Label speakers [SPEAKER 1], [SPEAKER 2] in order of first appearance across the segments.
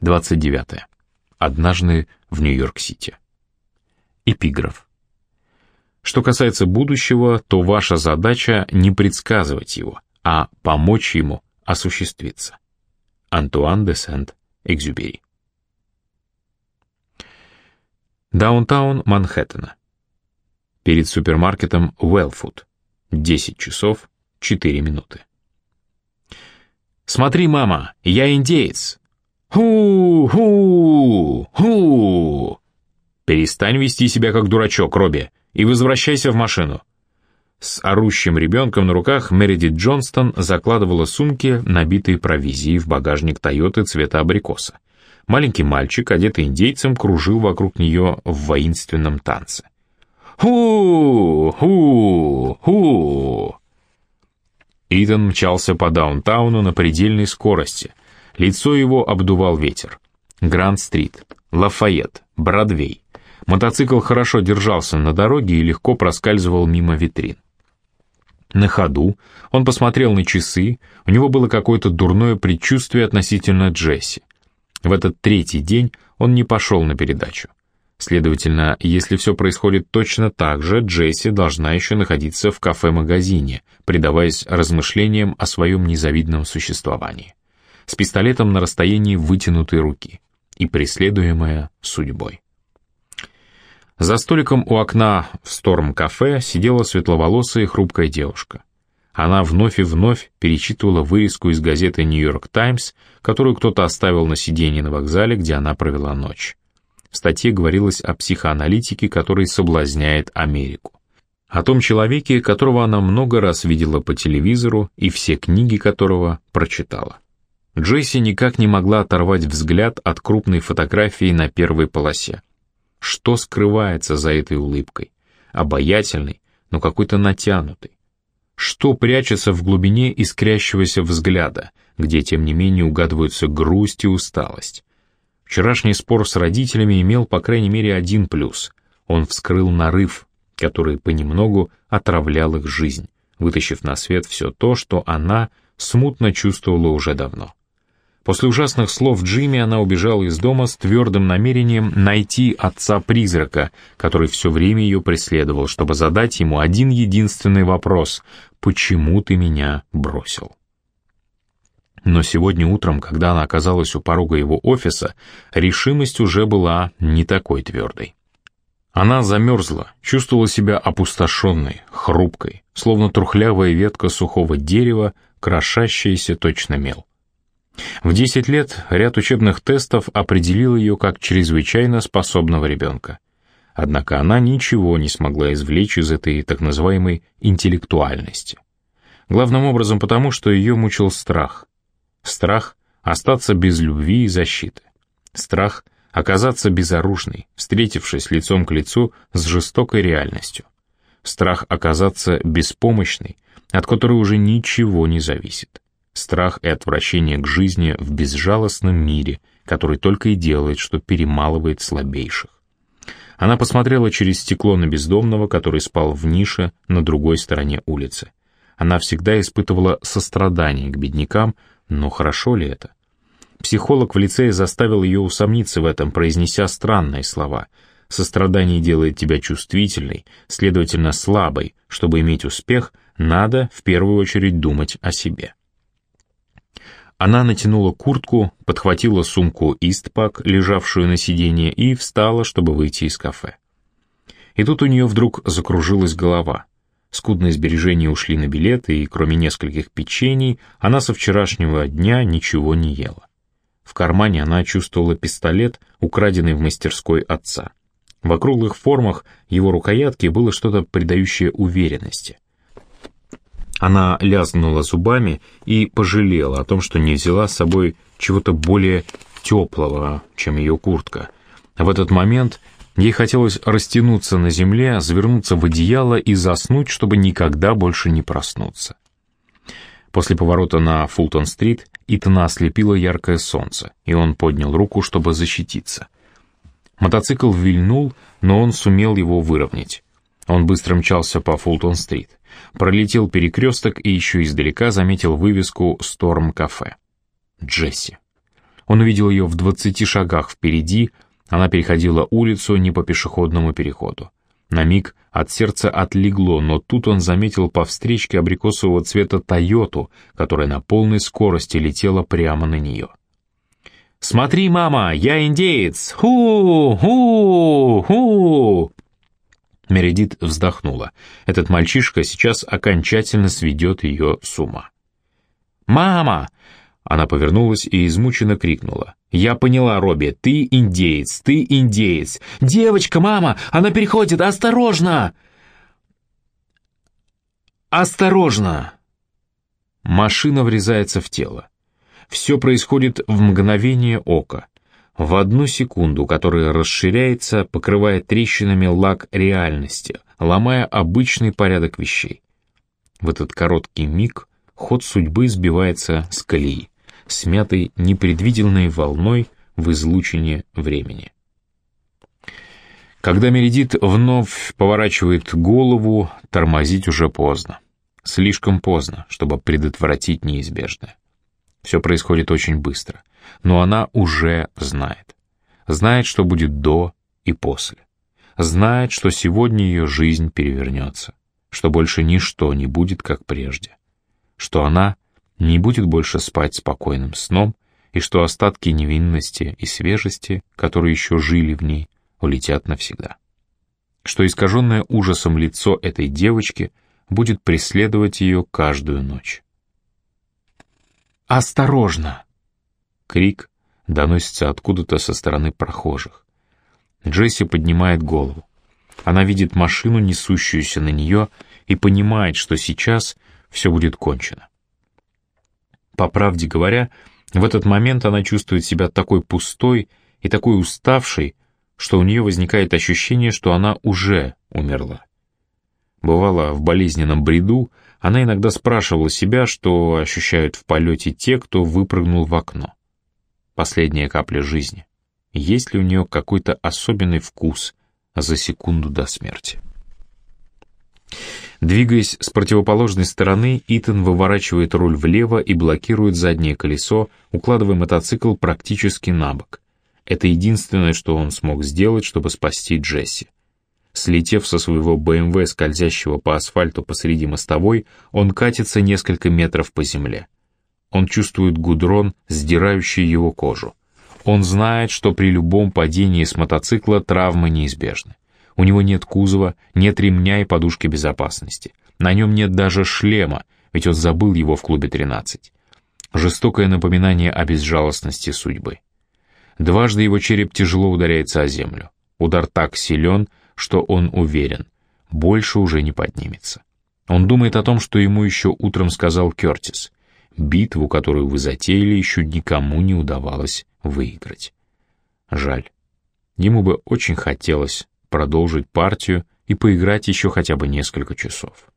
[SPEAKER 1] 29. Однажды в Нью-Йорк-Сити. Эпиграф. Что касается будущего, то ваша задача не предсказывать его, а помочь ему осуществиться. Антуан де Сент-Экзюбери. Даунтаун Манхэттена. Перед супермаркетом Уэллфуд. 10 часов 4 минуты. «Смотри, мама, я индеец!» «Ху-ху-ху!» «Перестань вести себя как дурачок, Робби, и возвращайся в машину!» С орущим ребенком на руках Мередит Джонстон закладывала сумки, набитые провизией, в багажник Тойоты цвета абрикоса. Маленький мальчик, одетый индейцем, кружил вокруг нее в воинственном танце. «Ху-ху-ху!» Итан мчался по даунтауну на предельной скорости. Лицо его обдувал ветер. Гранд-стрит, Лафайет, Бродвей. Мотоцикл хорошо держался на дороге и легко проскальзывал мимо витрин. На ходу он посмотрел на часы, у него было какое-то дурное предчувствие относительно Джесси. В этот третий день он не пошел на передачу. Следовательно, если все происходит точно так же, Джесси должна еще находиться в кафе-магазине, предаваясь размышлениям о своем незавидном существовании, с пистолетом на расстоянии вытянутой руки и преследуемая судьбой. За столиком у окна в Сторм-кафе сидела светловолосая хрупкая девушка. Она вновь и вновь перечитывала вырезку из газеты «Нью-Йорк Таймс», которую кто-то оставил на сиденье на вокзале, где она провела ночь. В статье говорилось о психоаналитике, который соблазняет Америку. О том человеке, которого она много раз видела по телевизору и все книги которого прочитала. Джесси никак не могла оторвать взгляд от крупной фотографии на первой полосе. Что скрывается за этой улыбкой? Обаятельной, но какой-то натянутой. Что прячется в глубине искрящегося взгляда, где, тем не менее, угадываются грусть и усталость? Вчерашний спор с родителями имел, по крайней мере, один плюс. Он вскрыл нарыв, который понемногу отравлял их жизнь, вытащив на свет все то, что она смутно чувствовала уже давно. После ужасных слов Джимми она убежала из дома с твердым намерением найти отца-призрака, который все время ее преследовал, чтобы задать ему один единственный вопрос «Почему ты меня бросил?». Но сегодня утром, когда она оказалась у порога его офиса, решимость уже была не такой твердой. Она замерзла, чувствовала себя опустошенной, хрупкой, словно трухлявая ветка сухого дерева, крошащаяся точно мел. В 10 лет ряд учебных тестов определил ее как чрезвычайно способного ребенка. Однако она ничего не смогла извлечь из этой так называемой интеллектуальности. Главным образом потому, что ее мучил страх. Страх остаться без любви и защиты. Страх оказаться безоружной, встретившись лицом к лицу с жестокой реальностью. Страх оказаться беспомощной, от которой уже ничего не зависит. Страх и отвращение к жизни в безжалостном мире, который только и делает, что перемалывает слабейших. Она посмотрела через стекло на бездомного, который спал в нише на другой стороне улицы. Она всегда испытывала сострадание к беднякам, но хорошо ли это? Психолог в лицее заставил ее усомниться в этом, произнеся странные слова. «Сострадание делает тебя чувствительной, следовательно, слабой. Чтобы иметь успех, надо в первую очередь думать о себе». Она натянула куртку, подхватила сумку «Истпак», лежавшую на сиденье, и встала, чтобы выйти из кафе. И тут у нее вдруг закружилась голова. Скудные сбережения ушли на билеты, и кроме нескольких печений, она со вчерашнего дня ничего не ела. В кармане она чувствовала пистолет, украденный в мастерской отца. В округлых формах его рукоятки было что-то придающее уверенности. Она лязгнула зубами и пожалела о том, что не взяла с собой чего-то более теплого, чем ее куртка. В этот момент Ей хотелось растянуться на земле, завернуться в одеяло и заснуть, чтобы никогда больше не проснуться. После поворота на Фултон-стрит Итана ослепило яркое солнце, и он поднял руку, чтобы защититься. Мотоцикл вильнул, но он сумел его выровнять. Он быстро мчался по Фултон-стрит, пролетел перекресток и еще издалека заметил вывеску «Сторм-кафе». Джесси. Он увидел ее в двадцати шагах впереди, она переходила улицу не по пешеходному переходу. На миг от сердца отлегло, но тут он заметил по встречке абрикосового цвета «Тойоту», которая на полной скорости летела прямо на нее. «Смотри, мама, я индеец! Ху-ху-ху!» Мередит вздохнула. Этот мальчишка сейчас окончательно сведет ее с ума. «Мама!» Она повернулась и измученно крикнула. «Я поняла, Робби, ты индеец, ты индеец! Девочка, мама, она переходит, осторожно!» «Осторожно!» Машина врезается в тело. Все происходит в мгновение ока. В одну секунду, которая расширяется, покрывая трещинами лак реальности, ломая обычный порядок вещей. В этот короткий миг ход судьбы сбивается с колеи смятой непредвиденной волной в излучине времени. Когда Мередит вновь поворачивает голову, тормозить уже поздно. Слишком поздно, чтобы предотвратить неизбежное. Все происходит очень быстро, но она уже знает. Знает, что будет до и после. Знает, что сегодня ее жизнь перевернется, что больше ничто не будет, как прежде. Что она не будет больше спать спокойным сном, и что остатки невинности и свежести, которые еще жили в ней, улетят навсегда. Что искаженное ужасом лицо этой девочки будет преследовать ее каждую ночь. «Осторожно!» Крик доносится откуда-то со стороны прохожих. Джесси поднимает голову. Она видит машину, несущуюся на нее, и понимает, что сейчас все будет кончено. По правде говоря, в этот момент она чувствует себя такой пустой и такой уставшей, что у нее возникает ощущение, что она уже умерла. Бывало, в болезненном бреду она иногда спрашивала себя, что ощущают в полете те, кто выпрыгнул в окно. Последняя капля жизни. Есть ли у нее какой-то особенный вкус за секунду до смерти? Двигаясь с противоположной стороны, Итан выворачивает руль влево и блокирует заднее колесо, укладывая мотоцикл практически на бок. Это единственное, что он смог сделать, чтобы спасти Джесси. Слетев со своего БМВ, скользящего по асфальту посреди мостовой, он катится несколько метров по земле. Он чувствует гудрон, сдирающий его кожу. Он знает, что при любом падении с мотоцикла травмы неизбежны. У него нет кузова, нет ремня и подушки безопасности. На нем нет даже шлема, ведь он забыл его в клубе 13. Жестокое напоминание о безжалостности судьбы. Дважды его череп тяжело ударяется о землю. Удар так силен, что он уверен, больше уже не поднимется. Он думает о том, что ему еще утром сказал Кертис. Битву, которую вы затеяли, еще никому не удавалось выиграть. Жаль. Ему бы очень хотелось продолжить партию и поиграть еще хотя бы несколько часов.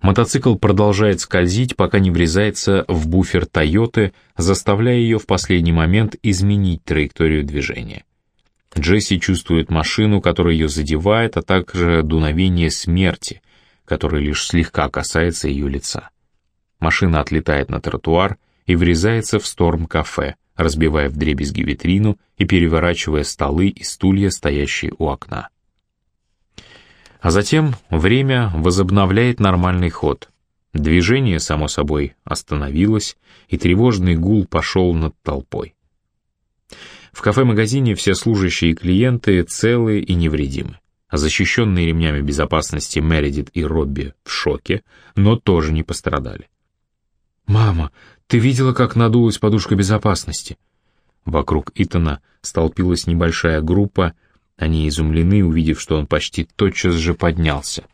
[SPEAKER 1] Мотоцикл продолжает скользить, пока не врезается в буфер Тойоты, заставляя ее в последний момент изменить траекторию движения. Джесси чувствует машину, которая ее задевает, а также дуновение смерти, которое лишь слегка касается ее лица. Машина отлетает на тротуар и врезается в сторм-кафе, разбивая вдребезги витрину и переворачивая столы и стулья, стоящие у окна. А затем время возобновляет нормальный ход. Движение, само собой, остановилось, и тревожный гул пошел над толпой. В кафе-магазине все служащие и клиенты целы и невредимы. Защищенные ремнями безопасности Мередит и Робби в шоке, но тоже не пострадали. «Мама, ты видела, как надулась подушка безопасности?» Вокруг Итана столпилась небольшая группа, они изумлены, увидев, что он почти тотчас же поднялся.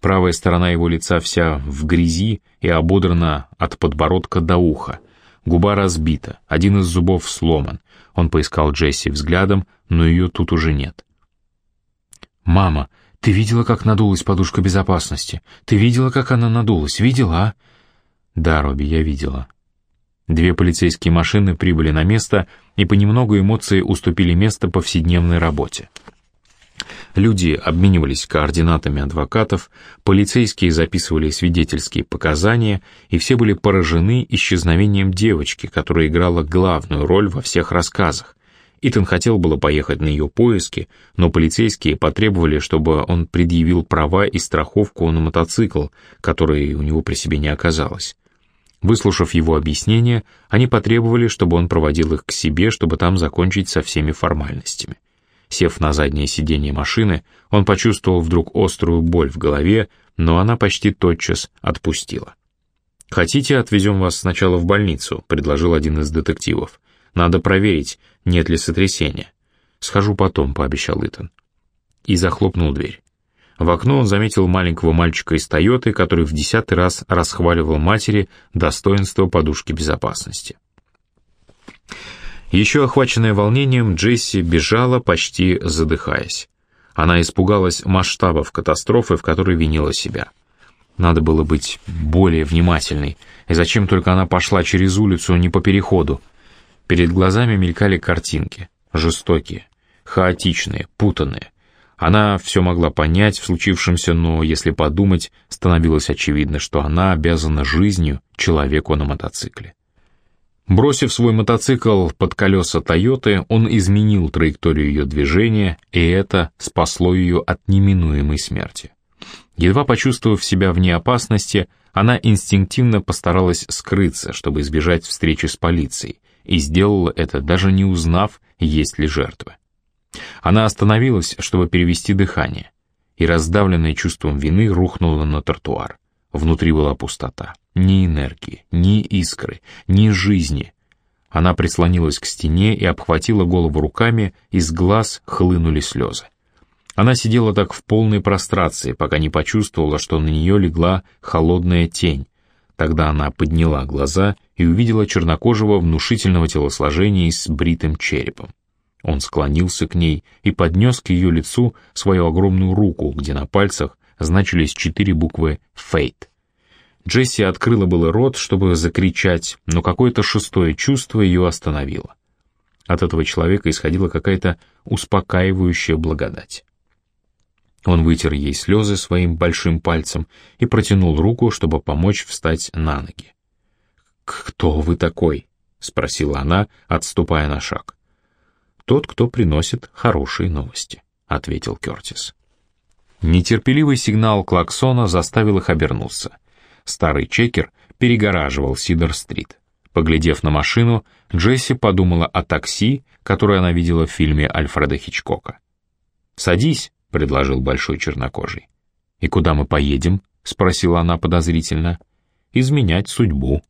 [SPEAKER 1] Правая сторона его лица вся в грязи и ободрана от подбородка до уха. Губа разбита, один из зубов сломан. Он поискал Джесси взглядом, но ее тут уже нет. «Мама, ты видела, как надулась подушка безопасности? Ты видела, как она надулась? Видела, а?» «Да, Робби, я видела». Две полицейские машины прибыли на место, и понемногу эмоции уступили место повседневной работе. Люди обменивались координатами адвокатов, полицейские записывали свидетельские показания, и все были поражены исчезновением девочки, которая играла главную роль во всех рассказах. Итан хотел было поехать на ее поиски, но полицейские потребовали, чтобы он предъявил права и страховку на мотоцикл, которые у него при себе не оказалось. Выслушав его объяснение, они потребовали, чтобы он проводил их к себе, чтобы там закончить со всеми формальностями. Сев на заднее сиденье машины, он почувствовал вдруг острую боль в голове, но она почти тотчас отпустила. «Хотите, отвезем вас сначала в больницу», — предложил один из детективов. «Надо проверить, нет ли сотрясения». «Схожу потом», — пообещал Итан. И захлопнул дверь. В окно он заметил маленького мальчика из «Тойоты», который в десятый раз расхваливал матери достоинство подушки безопасности. Еще охваченная волнением, Джесси бежала, почти задыхаясь. Она испугалась масштабов катастрофы, в которой винила себя. Надо было быть более внимательной. И зачем только она пошла через улицу, не по переходу? Перед глазами мелькали картинки. Жестокие, хаотичные, путанные. Она все могла понять в случившемся, но, если подумать, становилось очевидно, что она обязана жизнью человеку на мотоцикле. Бросив свой мотоцикл под колеса Тойоты, он изменил траекторию ее движения, и это спасло ее от неминуемой смерти. Едва почувствовав себя вне опасности, она инстинктивно постаралась скрыться, чтобы избежать встречи с полицией, и сделала это, даже не узнав, есть ли жертвы. Она остановилась, чтобы перевести дыхание, и, раздавленная чувством вины, рухнула на тротуар. Внутри была пустота. Ни энергии, ни искры, ни жизни. Она прислонилась к стене и обхватила голову руками, из глаз хлынули слезы. Она сидела так в полной прострации, пока не почувствовала, что на нее легла холодная тень. Тогда она подняла глаза и увидела чернокожего внушительного телосложения с бритым черепом. Он склонился к ней и поднес к ее лицу свою огромную руку, где на пальцах значились четыре буквы «Фейт». Джесси открыла было рот, чтобы закричать, но какое-то шестое чувство ее остановило. От этого человека исходила какая-то успокаивающая благодать. Он вытер ей слезы своим большим пальцем и протянул руку, чтобы помочь встать на ноги. «Кто вы такой?» — спросила она, отступая на шаг. «Тот, кто приносит хорошие новости», — ответил Кертис. Нетерпеливый сигнал клаксона заставил их обернуться. Старый чекер перегораживал Сидор-стрит. Поглядев на машину, Джесси подумала о такси, которое она видела в фильме Альфреда Хичкока. «Садись», — предложил большой чернокожий. «И куда мы поедем?» — спросила она подозрительно. «Изменять судьбу»,